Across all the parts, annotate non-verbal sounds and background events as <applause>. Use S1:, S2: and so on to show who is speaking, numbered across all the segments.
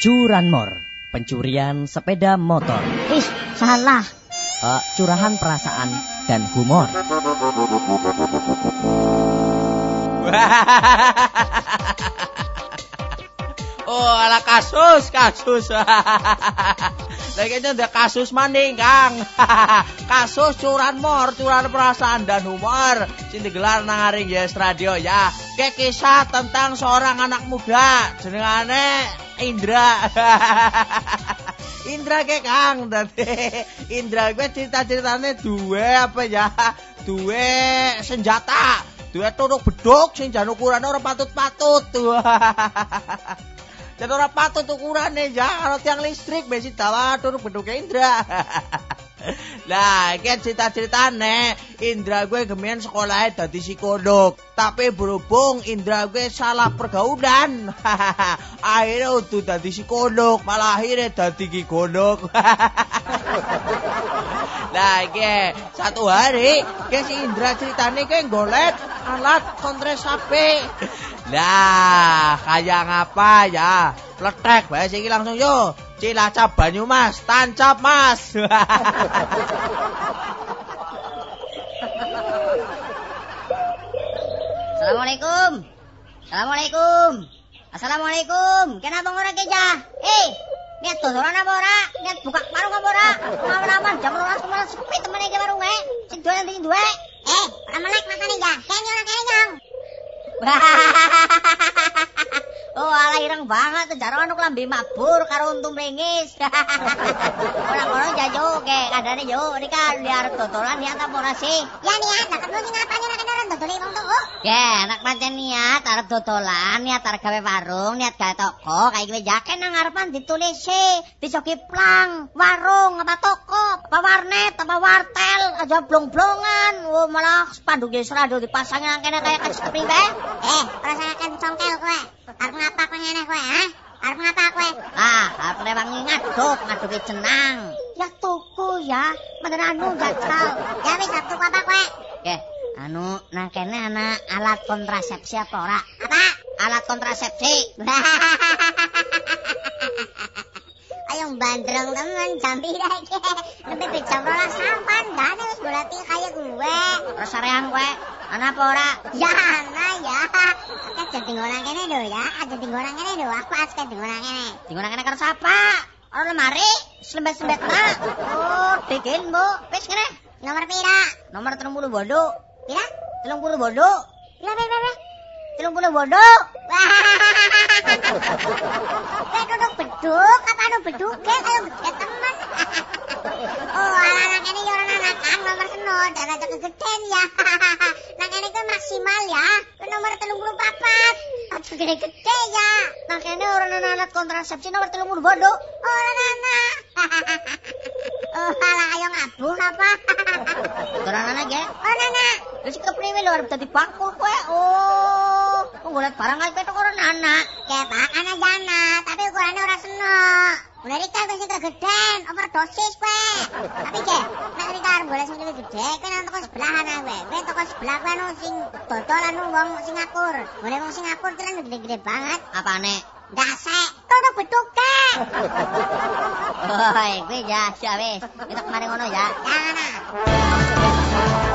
S1: Curanmor, pencurian sepeda motor.
S2: Ih, salah.
S1: Uh, curahan perasaan dan humor. <laughs>
S3: oh, ala kasus, kasus. <laughs> Lagi ada kasus maning, Kang. <laughs> kasus curanmor, curan perasaan dan humor. Sini digelar nang Aring Yes Radio ya. Kayak kisah tentang seorang anak muda jenengane Indra. <laughs> Indra ke Kang dadi Indra gue cerita-ceritane dua apa ya? Dua senjata. Dua turuk beduk sing jan ukurane ora patut-patut <laughs> tuh. Dan ora patut ukurane ya karo tiang listrik besi dawa turuk beduk Indra. <laughs> Lah, kan cerita-ceritane Indra gue gemian sekolahnya dadi psikolog. Tapi berhubung Indra gue salah pergaulan. <laughs> akhirnya udah dadi psikolog, malah akhirnya dadi gigolog. <laughs> Lah, ke satu hari ke si Indra ceritane ke golet alat kontrasape. Lah, kayak ngapa ya? Letek bae siki langsung yo. Cilacap Banyumas, tancap Mas. <laughs>
S2: Assalamualaikum. Assalamualaikum. Assalamualaikum. Kenapa ora keja? Eh, niat dodolan apa ora? Niat buka warung apa ora? Ngawan-awan jam 12 malah sepi temen iki warung e. Sing dolan sing duwe. Eh, ora melek makane ya. Kene ora kene nyong. <laughs> Oh, ala ireng banget jaro anu klambi mabur karo untung ringis. Ora-ora jajo ke kadane yo nika liar dodolan niat apa ora sih? Ya niat, lu sing ngapane nek ora dodoli wong tuh. Ya, nek pancen niat arep dodolan, niat arep gawe warung, niat gawe toko, kayak gini jaken nang ngarepan ditulis e, dicoki plang, warung apa toko, apa warnet, apa wartel, aja blong-blongan. Oh, malah spanduk serado dipasang nang kene kayak kecil priwe. Eh, ora saken congkel kowe. Arep ngapa kowe ngene kowe, ha? Arep ngapa kowe? Ah, arep rewangi ngaduk, ngaduki jenang. Ya tuku ya, bener anu jajal. Ya wis tuku apa kowe? Oke, anu nang kene ana alat kontrasepsi apa ora? Apa? Alat kontrasepsi. <laughs> Ayo temen jambi <laughs> lagi. Lebih jam rolas sampan dane wis kaya gue. Terus kowe ana apa ora? Ya ana ya. Jadi ngono kene lho ya. Aja kene lho. Aku kene. Kene karo sapa? Lemari, selembet-selembet. Oh, dikin, Bu. Wis. Nomor pira? Nomor 30 bodo. Pira? 30 bodo. Pira pira pira? 30 bodo. Kayak duduk beduk, apa anu beduk kayak gede temen. oh, anak ini ya orang anak kan nomor seno, dan ya. <laughs> Nang ini kan maksimal ya, ke nomor telung puluh papat. Aduh gede-gede ya. Ini orang anak kontrasepsi nomor telung puluh bodoh. Orang anak. <laughs> oh, alah ayo apa? <laughs> Orang anak ya? Orang anak. Terus kepriwe lho arep dadi bangku kowe. Oh, golek barang ae ketok ora anak. Kepak ana jana, tapi ukurane ora seno. Mulai rika kowe sing kegedean, overdosis kowe. Tapi ge, nek rika arep golek sing luwih gedhe, kowe nang toko sebelahan ae kowe. Kowe toko sebelah kowe anu sing dodol anu wong Singapura. Boleh wong Singapura gede-gede banget. Apane? Dasek, kono betuke. <laughs> Oi, kowe ya, ya wis. Kita kemarin ngono ya. Jangan. Eh,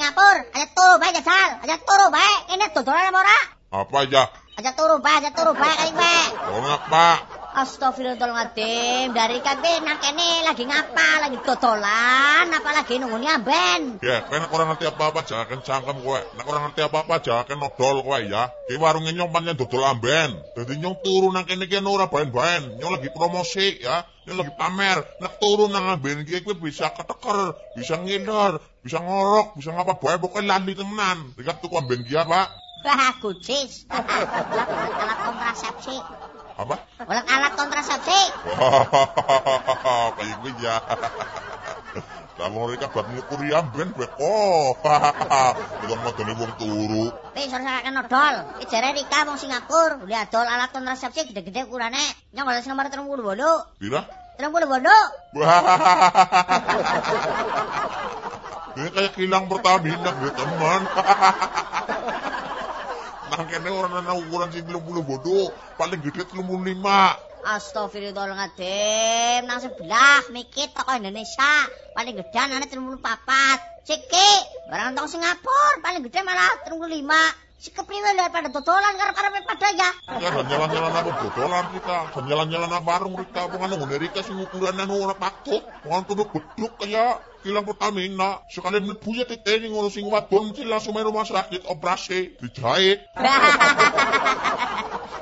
S2: Singapura, aja turu bae jajal, aja turu bae. Ini dodolan apa ora?
S4: Apa aja?
S2: Aja turu bae, aja turu bae kali bae.
S4: Orang Pak.
S2: Astagfirullahaladzim, dari kabeh nang kene lagi ngapa? Lagi dodolan, apa lagi nunggu amben?
S4: Ya, kowe nek ora ngerti apa-apa jangan cangkem kowe. Nek ora ngerti apa-apa jangan nodol kowe ya. Ki warunge nyong pancen dodol amben. Dadi nyong turu nang kene ki ora baen-baen. Nyong lagi promosi ya. Nyong lagi pamer. Nek turu nang amben kowe bisa keteker, bisa ngiler, bisa ngorok, bisa ngapa bae pokoke lali tenan. Dekat tuku amben ki ya, Pak.
S2: Wah, kucis. <laughs> alat kontrasepsi.
S4: Apa?
S2: Ulat alat kontrasepsi. <laughs>
S4: Kayak gue ya. <laughs> Kalau mereka buat nyukuri amben beko. Bukan modalnya wong turu.
S2: Wis ora saken nodol. Iki jare Rika wong Singapura, udah adol alat kontrasepsi gede-gede ukurane. Nyong golek nomor 38.
S4: Pira?
S2: 30 bodo.
S4: Ini kayak kilang pertamina gue teman. <laughs> Nang kene ora ana ukuran sing 30 bodoh, paling gede 35.
S2: Astagfirullahaladzim, nang sebelah mikit toko Indonesia paling gede anane 34. Siki, barang toko Singapura paling gede malah 35. Si kepriwe lho pada dodolan karep-karepe pada ya.
S4: Ya jalan-jalan apa bodolan kita, jalan-jalan apa warung kita, bukan nunggu Amerika sing ukurannya ora patut, bukan tuh beduk kayak kilang Pertamina. Sekali mlebu ya tete ning ngono sing wadon mesti langsung rumah sakit operasi dijahit. <laughs>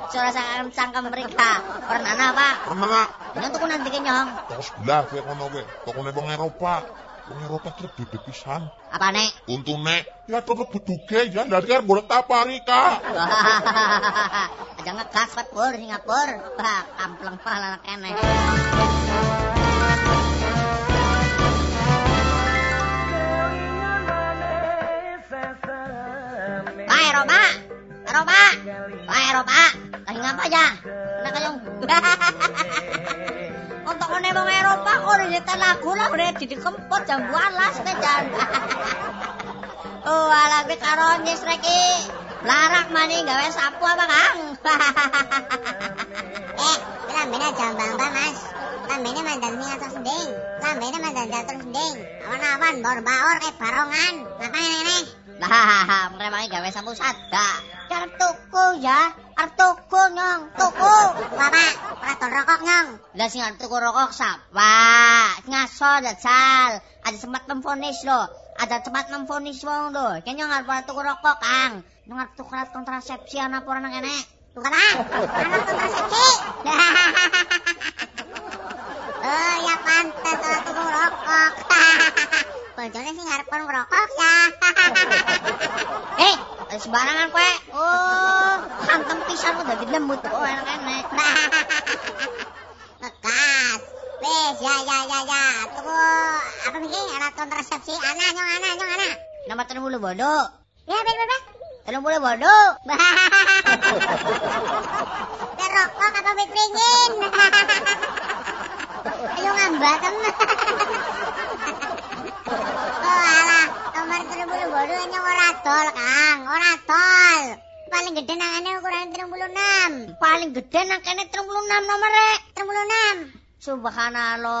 S2: Suara sangat cangkem mereka. Pernah apa?
S4: Pernah
S2: Nyong tuku nanti kenyong.
S4: toko sebelah kowe kono kowe, tokone wong Eropa. Wong Eropa terus beda pisan.
S2: Apa nek?
S4: Untune ya tetep beduke ya dari kan boleh tapari kak. <laughs>
S2: Aja ngegas Pak Pur Singapura. Wah, kampleng pala anak kene. Pak Eropa, Eropa, Pak Eropa, lagi ngapa aja? Kena kayong. <laughs> Untuk kene wong Eropa kok udah nyetel lagu lah udah jadi kempot jam alas jan. <laughs> Oh, ala gue karo nyes reki. Larak mani gawe sapu apa, Kang? <laughs> eh, lambene jambang ba, Mas. Lambene mandan sing atas sending. Lambene mandan jatuh sending. Awan-awan bor baor kayak barongan. Ngapain ini? <laughs> Lah, mereka gawe sapu. Jangan tuku ya. Arep tuku nyong, tuku. Bapak, ora tol rokok nyong. Lah sing arep tuku rokok sapa? Ngaso jajal. Ada sempat memfonis lo. Ada tempat memfonis wong lho. Kayaknya nggak pernah tuku rokok, Kang. Nggak tuku alat kontrasepsi anak orang nang kene. Tuker ah, alat kontrasepsi. <laughs> oh, ya pantes ora tuku rokok. <laughs> Bojone sing ngarep kon ngerokok ya. <laughs> Eh, sembarangan kowe. Oh, pisan kok dadi lembut kok enak enek. Ngekas. <laughs> Wes, ya ya ya ya. Tunggu apa nih alat kontrasepsi anak nyong anak nyong anak. Nomor telung bulu bodoh. Ya, ber ber. Telung bulu bodoh. <laughs> Rokok apa wit ringin? <laughs> Ayo ngambatem. oh alah, nomor telung bulu bodoh nyong ora tol, Kang. Ora tol. Paling gede nangane ukuran 36. Paling gede nang kene 36 nomere. 36. Subhanallah.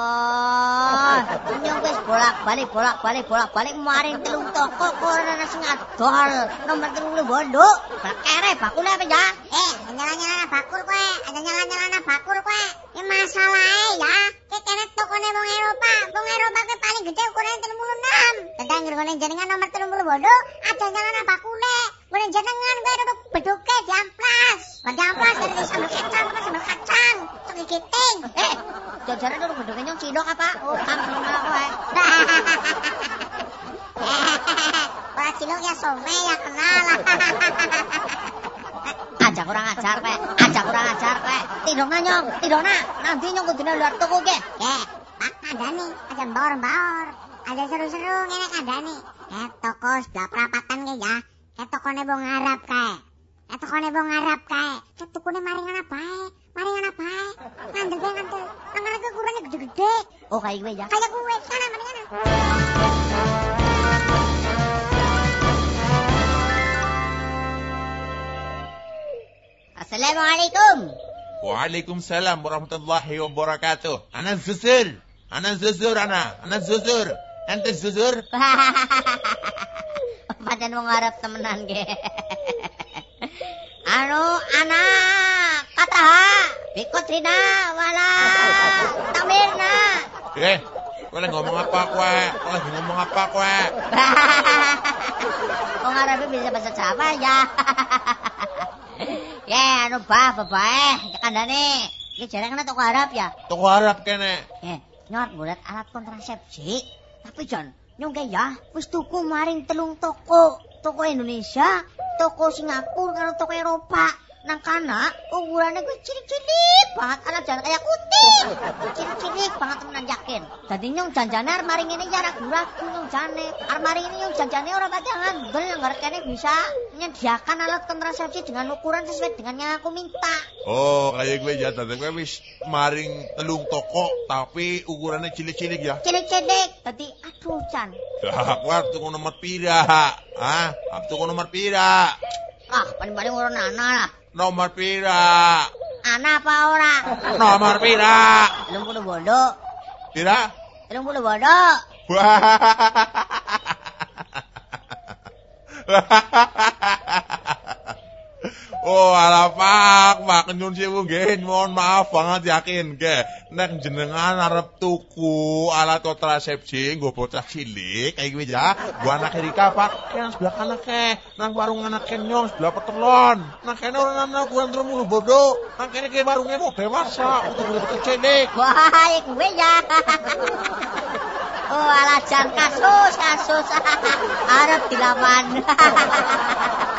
S2: Nyong wis bolak-balik bolak-balik bolak-balik maring telung toko ana sing adol. Nomor 30 bondo. Bakere bakul apa ya? Eh, nyala-nyala bakul kowe. Ada nyala-nyala bakul kowe. Ya masalahe ya. Kekene tokone wong Eropa. Wong Eropa ke paling gede ukuran 36. Tentang ngrungone jenengan nomor 30 bondo, ada nyala bakule. Boleh jenengan kowe duduk beduke diamplas. Diamplas dari sambal kacang apa kacang. Tok giting. Eh, jajaran duduk beduke nyong cilok apa? Oh, kampung kowe. Ora cilok ya some ya kenal. <laughs> Aja kurang ajar kowe. Aja kurang ajar kowe. Tidona nyong, tidona. Nanti nyong kudune luar tuku ke. Ke, tak kandani aja baor-baor. Ada seru-seru ngene kandani. Eh, toko sebelah perapatan ya. Eh, tokone wong Arab kae. Eh, tokone wong Arab kae. Tukune maringan bae. Maringan bae. Ngandel bae ngandel. Nang ngene ukurannya gede-gede. Oh, kayak gue ya. Kayak gue. Sana maringan. Assalamualaikum.
S5: Waalaikumsalam warahmatullahi wabarakatuh. Ana Zusur. Ana Zusur ana. Ana Zusur. Ente Zusur? <laughs>
S2: Padan wong Arab temenan ge. <laughs> anu anak kataha bikotrina wala tamirna.
S5: Eh, kowe ngomong apa kowe? Lagi ngomong apa kowe? <laughs>
S2: wong Arab bisa bahasa Jawa ya. <laughs> ya anu bah babae kandane. Iki jarang kena toko Arab ya.
S5: Toko Arab kene.
S2: Eh, nyot bulat alat kontrasepsi. Tapi Jon, kayak ya, wis tuku maring telung toko. Toko Indonesia, toko Singapura, karo toko Eropa. Nang kana, ukurannya gue cilik-cilik banget. Anak jalan kayak kutil. Cilik-cilik banget temenan yakin. Jadi nyong janjane armari ini ya ragu-ragu nyong jane. Armari ini nyong janjane orang pati ngandel ngerkene bisa menyediakan alat kontrasepsi dengan ukuran sesuai dengan yang aku minta.
S5: Oh, kayak gue jatuh. Gue wis maring telung toko tapi ukurannya cilik-cilik ya.
S2: Cilik-cilik. Tadi aduh Chan.
S5: Dah, aku tuku nomor pira. Ah, aku tuku nomor pira.
S2: Ah, paling-paling urun ana lah.
S5: Nomor pira?
S2: Ana apa ora?
S5: Nomor pira?
S2: Telung puluh bodo.
S5: Pira?
S2: Telung puluh bodo. <laughs>
S5: Oh, ala pak, pak nyun sewu nggih, mohon maaf banget yakin nggih. Nek jenengan arep tuku alat kontrasepsi nggo bocah cilik kayak gitu ya. Gua anak Erika pak, yang sebelah kanan ke, nang warung anak kenyong sebelah petelon. Nah kene anak kurang terus mulu bodoh. Nang kene ke warungnya mau dewasa untuk bocah cilik.
S2: Wah, gue ya. Oh, ala jan kasus, kasus. Arep dilawan. <laughs>